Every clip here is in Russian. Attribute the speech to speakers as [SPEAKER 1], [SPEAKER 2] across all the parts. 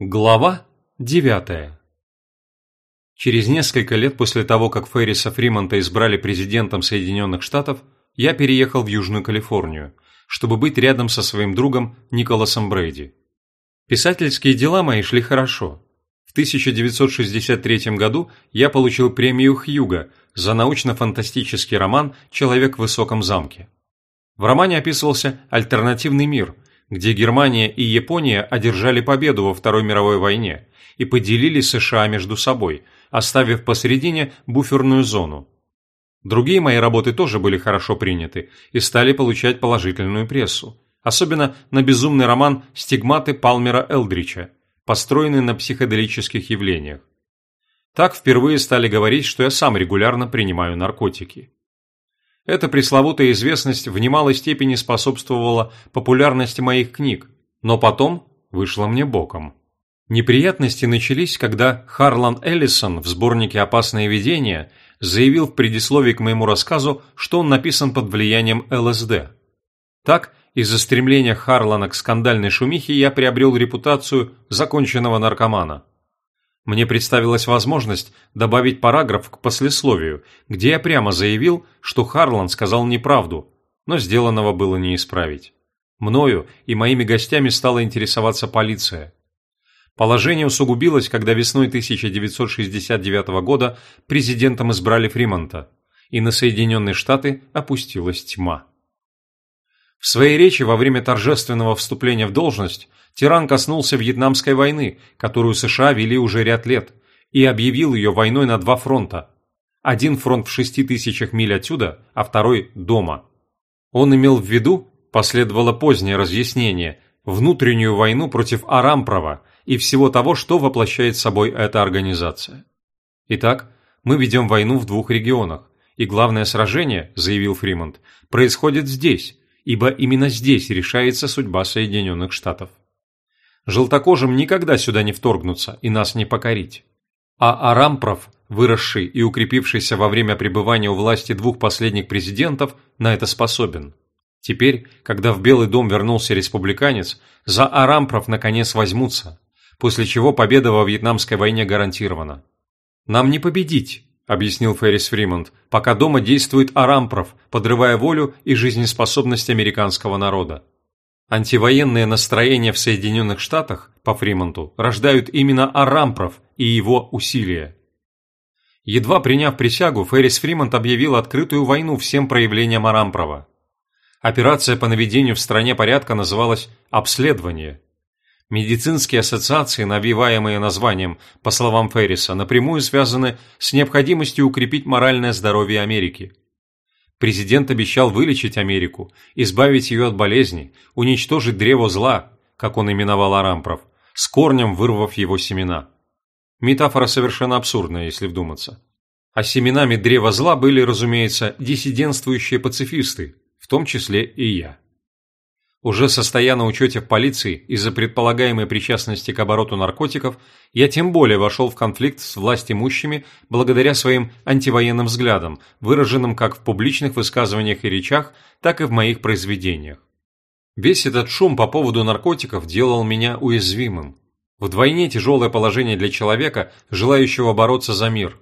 [SPEAKER 1] Глава 9 Через несколько лет после того, как Ферриса Фримонта избрали президентом Соединенных Штатов, я переехал в Южную Калифорнию, чтобы быть рядом со своим другом Николасом Брейди. Писательские дела мои шли хорошо. В 1963 году я получил премию Хьюга за научно-фантастический роман «Человек в высоком замке». В романе описывался альтернативный мир – где Германия и Япония одержали победу во Второй мировой войне и поделили США между собой, оставив посередине буферную зону. Другие мои работы тоже были хорошо приняты и стали получать положительную прессу, особенно на безумный роман «Стигматы Палмера Элдрича», построенный на психоделических явлениях. Так впервые стали говорить, что я сам регулярно принимаю наркотики. Эта пресловутая известность в немалой степени способствовала популярности моих книг, но потом вышла мне боком. Неприятности начались, когда Харлан Эллисон в сборнике «Опасные видения» заявил в предисловии к моему рассказу, что он написан под влиянием ЛСД. Так, из-за стремления Харлана к скандальной шумихе я приобрел репутацию законченного наркомана. Мне представилась возможность добавить параграф к послесловию, где я прямо заявил, что Харлан сказал неправду, но сделанного было не исправить. Мною и моими гостями стала интересоваться полиция. Положение усугубилось, когда весной 1969 года президентом избрали Фримонта, и на Соединенные Штаты опустилась тьма. В своей речи во время торжественного вступления в должность тиран коснулся Вьетнамской войны, которую США вели уже ряд лет, и объявил ее войной на два фронта. Один фронт в шести тысячах миль отсюда, а второй – дома. Он имел в виду, последовало позднее разъяснение, внутреннюю войну против Арампрова и всего того, что воплощает собой эта организация. Итак, мы ведем войну в двух регионах, и главное сражение, заявил Фримонт, происходит здесь, ибо именно здесь решается судьба Соединенных Штатов. Желтокожим никогда сюда не вторгнуться и нас не покорить. А Арампров, выросший и укрепившийся во время пребывания у власти двух последних президентов, на это способен. Теперь, когда в Белый дом вернулся республиканец, за Арампров наконец возьмутся, после чего победа во Вьетнамской войне гарантирована. «Нам не победить», – объяснил Феррис Фримонт, «пока дома действует Арампров, подрывая волю и жизнеспособность американского народа. Антивоенные настроения в Соединенных Штатах, по Фримонту, рождают именно Арампров и его усилия. Едва приняв присягу, Феррис Фримонт объявил открытую войну всем проявлениям Арампрова. Операция по наведению в стране порядка называлась «обследование». Медицинские ассоциации, навиваемые названием, по словам Ферриса, напрямую связаны с необходимостью укрепить моральное здоровье Америки – Президент обещал вылечить Америку, избавить ее от болезни, уничтожить древо зла, как он именовал Арампров, с корнем вырвав его семена. Метафора совершенно абсурдная, если вдуматься. А семенами древа зла были, разумеется, диссидентствующие пацифисты, в том числе и я. Уже состоя на учете в полиции из-за предполагаемой причастности к обороту наркотиков, я тем более вошел в конфликт с властимущими благодаря своим антивоенным взглядам, выраженным как в публичных высказываниях и речах, так и в моих произведениях. Весь этот шум по поводу наркотиков делал меня уязвимым. Вдвойне тяжелое положение для человека, желающего бороться за мир.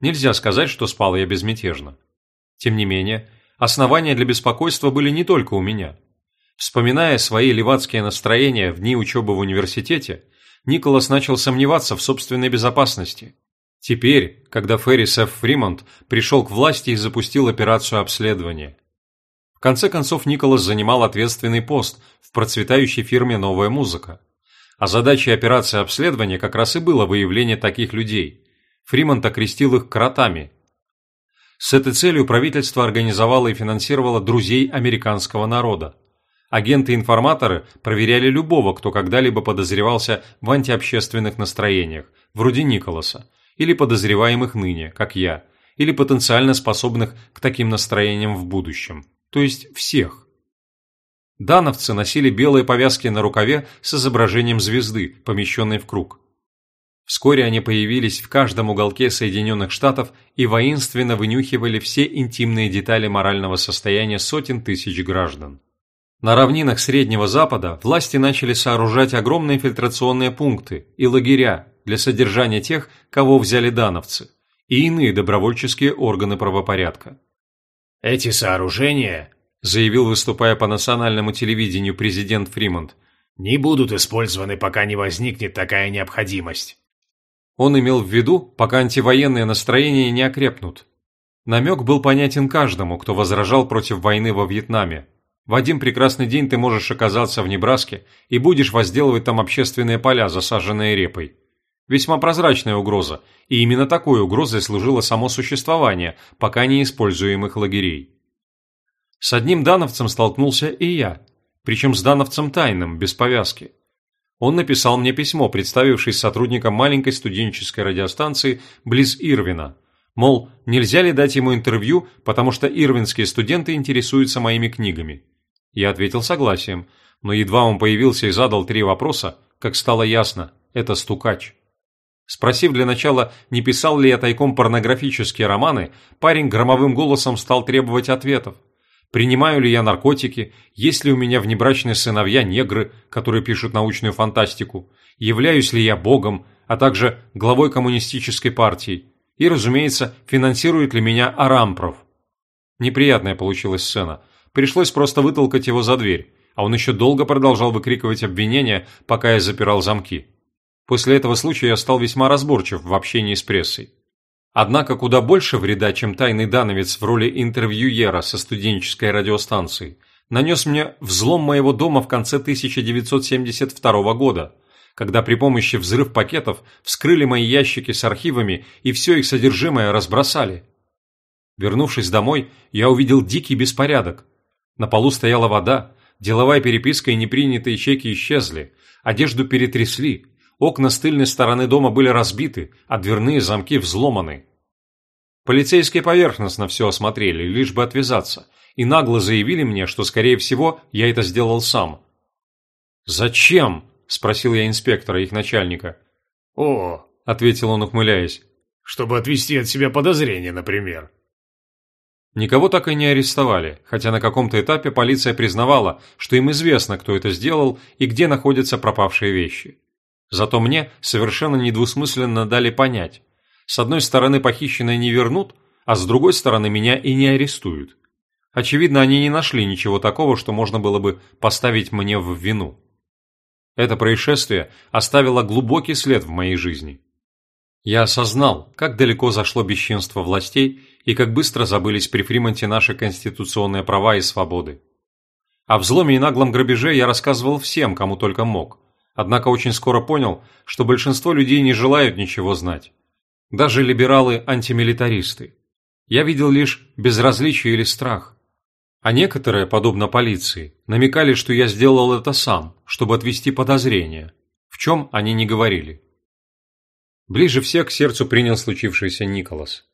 [SPEAKER 1] Нельзя сказать, что спал я безмятежно. Тем не менее, основания для беспокойства были не только у меня – Вспоминая свои левацкие настроения в дни учебы в университете, Николас начал сомневаться в собственной безопасности. Теперь, когда Феррис Ф. Фримонт пришел к власти и запустил операцию обследования. В конце концов, Николас занимал ответственный пост в процветающей фирме «Новая музыка». А задачей операции обследования как раз и было выявление таких людей. Фримонт окрестил их «кротами». С этой целью правительство организовало и финансировало друзей американского народа. Агенты-информаторы проверяли любого, кто когда-либо подозревался в антиобщественных настроениях, вроде Николаса, или подозреваемых ныне, как я, или потенциально способных к таким настроениям в будущем, то есть всех. Дановцы носили белые повязки на рукаве с изображением звезды, помещенной в круг. Вскоре они появились в каждом уголке Соединенных Штатов и воинственно вынюхивали все интимные детали морального состояния сотен тысяч граждан. На равнинах Среднего Запада власти начали сооружать огромные фильтрационные пункты и лагеря для содержания тех, кого взяли дановцы, и иные добровольческие органы правопорядка.
[SPEAKER 2] «Эти сооружения», – заявил, выступая по национальному телевидению президент Фримонт, – «не будут использованы, пока не возникнет такая необходимость».
[SPEAKER 1] Он имел в виду, пока антивоенные настроения не окрепнут. Намек был понятен каждому, кто возражал против войны во Вьетнаме, в один прекрасный день ты можешь оказаться в Небраске и будешь возделывать там общественные поля, засаженные репой. Весьма прозрачная угроза, и именно такой угрозой служило само существование пока неиспользуемых лагерей. С одним дановцем столкнулся и я, причем с дановцем тайным, без повязки. Он написал мне письмо, представившись сотрудником маленькой студенческой радиостанции близ Ирвина, мол, нельзя ли дать ему интервью, потому что ирвинские студенты интересуются моими книгами. Я ответил согласием, но едва он появился и задал три вопроса, как стало ясно – это стукач. Спросив для начала, не писал ли я тайком порнографические романы, парень громовым голосом стал требовать ответов. Принимаю ли я наркотики, есть ли у меня внебрачные сыновья негры, которые пишут научную фантастику, являюсь ли я богом, а также главой коммунистической партии, и, разумеется, финансирует ли меня Арампров. Неприятная получилась сцена – Пришлось просто вытолкать его за дверь, а он еще долго продолжал выкрикивать обвинения, пока я запирал замки. После этого случая я стал весьма разборчив в общении с прессой. Однако куда больше вреда, чем тайный дановец в роли интервьюера со студенческой радиостанцией, нанес мне взлом моего дома в конце 1972 года, когда при помощи взрыв пакетов вскрыли мои ящики с архивами и все их содержимое разбросали. Вернувшись домой, я увидел дикий беспорядок, на полу стояла вода, деловая переписка и непринятые чеки исчезли, одежду перетрясли, окна с тыльной стороны дома были разбиты, а дверные замки взломаны. Полицейские поверхностно все осмотрели, лишь бы отвязаться, и нагло заявили мне, что, скорее всего, я это сделал сам. «Зачем?» – спросил я инспектора, их начальника.
[SPEAKER 2] «О», –
[SPEAKER 1] ответил он, ухмыляясь.
[SPEAKER 2] «Чтобы отвести от себя подозрения, например».
[SPEAKER 1] Никого так и не арестовали, хотя на каком-то этапе полиция признавала, что им известно, кто это сделал и где находятся пропавшие вещи. Зато мне совершенно недвусмысленно дали понять. С одной стороны, похищенное не вернут, а с другой стороны, меня и не арестуют. Очевидно, они не нашли ничего такого, что можно было бы поставить мне в вину. Это происшествие оставило глубокий след в моей жизни. Я осознал, как далеко зашло бесчинство властей и как быстро забылись при Фримонте наши конституционные права и свободы. О взломе и наглом грабеже я рассказывал всем, кому только мог. Однако очень скоро понял, что большинство людей не желают ничего знать. Даже либералы-антимилитаристы. Я видел лишь безразличие или страх. А некоторые, подобно полиции, намекали, что я сделал это сам, чтобы отвести подозрения. В чем они не говорили. Ближе всех к сердцу принял случившееся Николас.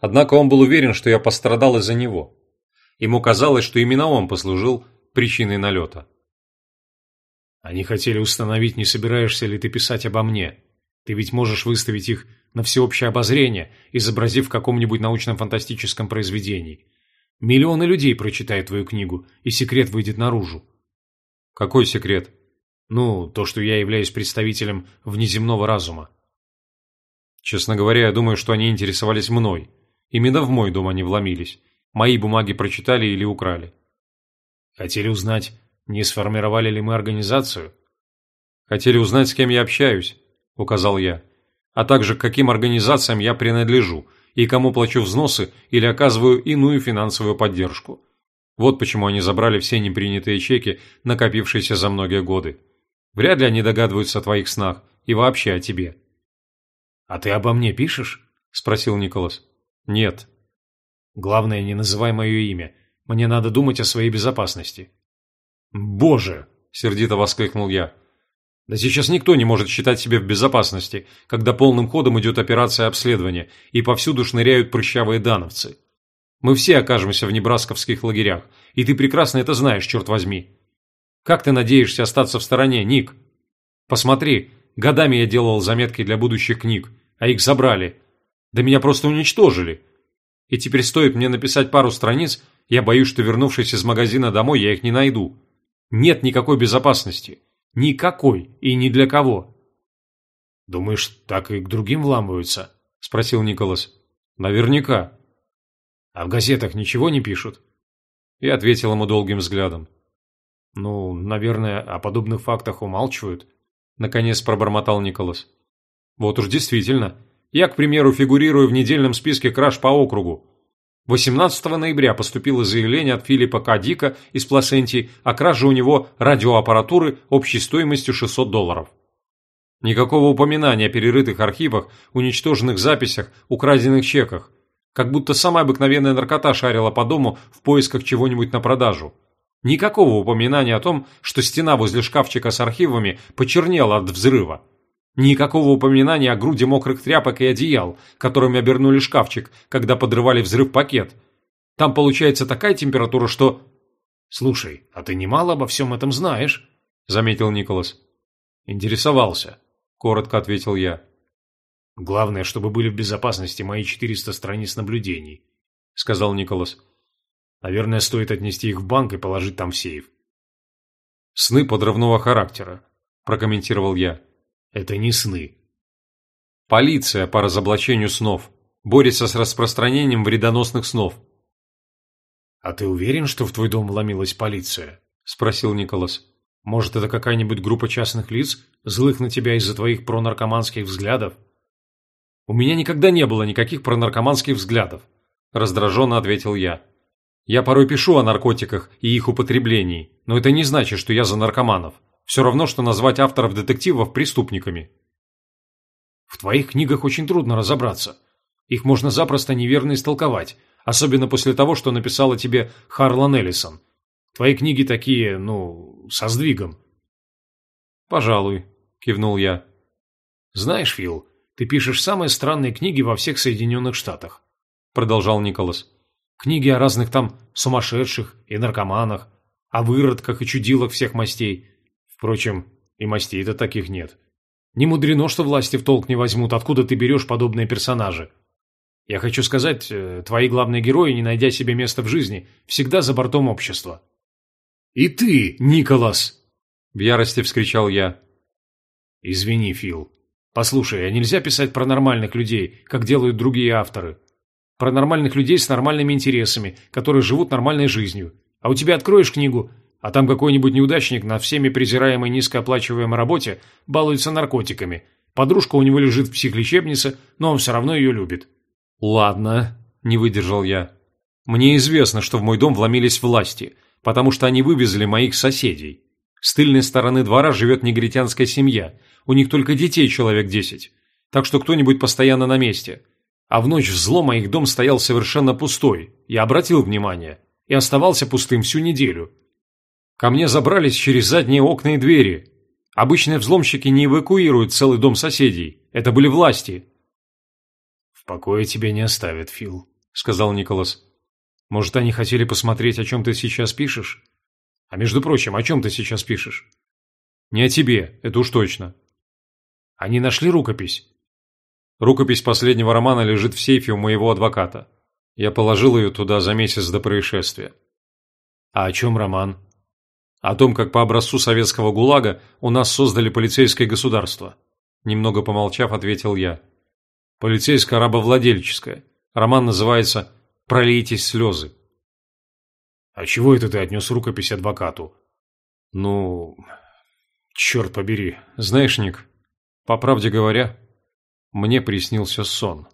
[SPEAKER 1] Однако он был уверен, что я пострадал из-за него. Ему казалось, что именно он послужил причиной налета.
[SPEAKER 2] «Они хотели установить, не собираешься ли ты писать обо мне. Ты ведь можешь выставить их на всеобщее обозрение, изобразив в каком-нибудь научно-фантастическом произведении. Миллионы людей прочитают твою книгу, и секрет выйдет наружу».
[SPEAKER 1] «Какой секрет?»
[SPEAKER 2] «Ну, то, что я являюсь представителем внеземного разума.
[SPEAKER 1] Честно говоря, я думаю, что они интересовались мной. Именно в мой дом они вломились. Мои бумаги прочитали или украли.
[SPEAKER 2] Хотели узнать, не сформировали ли мы организацию?
[SPEAKER 1] Хотели узнать, с кем я общаюсь, указал я. А также, к каким организациям я принадлежу и кому плачу взносы или оказываю иную финансовую поддержку. Вот почему они забрали все непринятые чеки, накопившиеся за многие годы. Вряд ли они догадываются о твоих снах и вообще о тебе.
[SPEAKER 2] «А ты обо мне пишешь?» – спросил Николас.
[SPEAKER 1] «Нет».
[SPEAKER 2] «Главное, не называй мое имя. Мне надо думать о своей безопасности». «Боже!» – сердито воскликнул я. «Да сейчас никто не может считать себя в безопасности, когда полным ходом идет операция обследования, и повсюду шныряют прыщавые дановцы. Мы все окажемся в небрасковских лагерях, и ты прекрасно это знаешь, черт возьми. Как ты надеешься остаться в стороне, Ник? Посмотри, годами я делал заметки для будущих книг, а их забрали. Да меня просто уничтожили. И теперь стоит мне написать пару страниц, я боюсь, что вернувшись из магазина домой, я их не найду. Нет никакой безопасности. Никакой и ни для кого. «Думаешь, так и к другим вламываются?» – спросил Николас. «Наверняка». «А в газетах ничего не пишут?» Я ответил ему долгим взглядом. «Ну, наверное, о подобных фактах умалчивают», – наконец пробормотал Николас. «Вот уж действительно. Я, к примеру, фигурирую в недельном списке краж по округу. 18 ноября поступило заявление от Филиппа Кадика из Пласентии о краже у него радиоаппаратуры общей стоимостью 600 долларов. Никакого упоминания о перерытых архивах, уничтоженных записях, украденных чеках. Как будто самая обыкновенная наркота шарила по дому в поисках чего-нибудь на продажу. Никакого упоминания о том, что стена возле шкафчика с архивами почернела от взрыва. Никакого упоминания о груди мокрых тряпок и одеял, которыми обернули шкафчик, когда подрывали взрыв-пакет. Там получается такая температура, что... «Слушай, а ты немало обо всем этом знаешь», — заметил Николас. «Интересовался», — коротко ответил я. «Главное, чтобы были в безопасности мои 400 страниц наблюдений», — сказал Николас. «Наверное, стоит отнести их в банк и положить там в сейф».
[SPEAKER 1] «Сны подрывного характера», – прокомментировал я.
[SPEAKER 2] Это не сны.
[SPEAKER 1] Полиция по разоблачению снов. Борется с распространением вредоносных снов.
[SPEAKER 2] «А ты уверен, что в твой дом вломилась полиция?» – спросил Николас. «Может, это какая-нибудь группа частных лиц, злых на тебя из-за твоих пронаркоманских взглядов?» «У меня никогда не было никаких пронаркоманских взглядов», – раздраженно ответил я. «Я порой пишу о наркотиках и их употреблении, но это не значит, что я за наркоманов. Все равно, что назвать авторов детективов преступниками. В твоих книгах очень трудно разобраться. Их можно запросто неверно истолковать, особенно после того, что написала тебе Харлан Эллисон. Твои книги такие, ну, со сдвигом.
[SPEAKER 1] Пожалуй, кивнул я.
[SPEAKER 2] Знаешь, Фил, ты пишешь самые странные книги во всех Соединенных Штатах, продолжал Николас. Книги о разных там сумасшедших и наркоманах, о выродках и чудилах всех мастей, Впрочем, и мастей-то таких нет. Не мудрено, что власти в толк не возьмут, откуда ты берешь подобные персонажи. Я хочу сказать, э, твои главные герои, не найдя себе места в жизни, всегда за бортом общества. «И ты, Николас!» – в ярости вскричал я. «Извини, Фил. Послушай, а нельзя писать про нормальных людей, как делают другие авторы? Про нормальных людей с нормальными интересами, которые живут нормальной жизнью. А у тебя откроешь книгу, а там какой-нибудь неудачник на всеми презираемой низкооплачиваемой работе балуется наркотиками. Подружка у него лежит в психлечебнице, но он все равно ее любит.
[SPEAKER 1] «Ладно», – не выдержал я. «Мне известно, что в мой дом вломились власти, потому что они вывезли моих соседей. С тыльной стороны двора живет негритянская семья, у них только детей человек десять, так что кто-нибудь постоянно на месте. А в ночь взлома их дом стоял совершенно пустой, я обратил внимание, и оставался пустым всю неделю». Ко мне забрались через задние окна и двери. Обычные взломщики не эвакуируют целый дом соседей. Это были власти.
[SPEAKER 2] «В покое тебя не оставят, Фил», — сказал Николас. «Может, они хотели посмотреть, о чем ты сейчас пишешь? А между прочим, о чем ты сейчас пишешь?»
[SPEAKER 1] «Не о тебе, это уж точно».
[SPEAKER 2] «Они нашли рукопись?»
[SPEAKER 1] «Рукопись последнего романа лежит в сейфе у моего адвоката. Я положил ее туда за месяц до происшествия».
[SPEAKER 2] «А о чем роман?»
[SPEAKER 1] О том, как по образцу советского ГУЛАГа у нас создали полицейское государство. Немного помолчав, ответил я. Полицейское рабовладельческое. Роман называется «Пролейтесь слезы».
[SPEAKER 2] А чего это ты отнес рукопись адвокату?
[SPEAKER 1] Ну, черт побери. Знаешь, Ник, по правде говоря, мне приснился сон.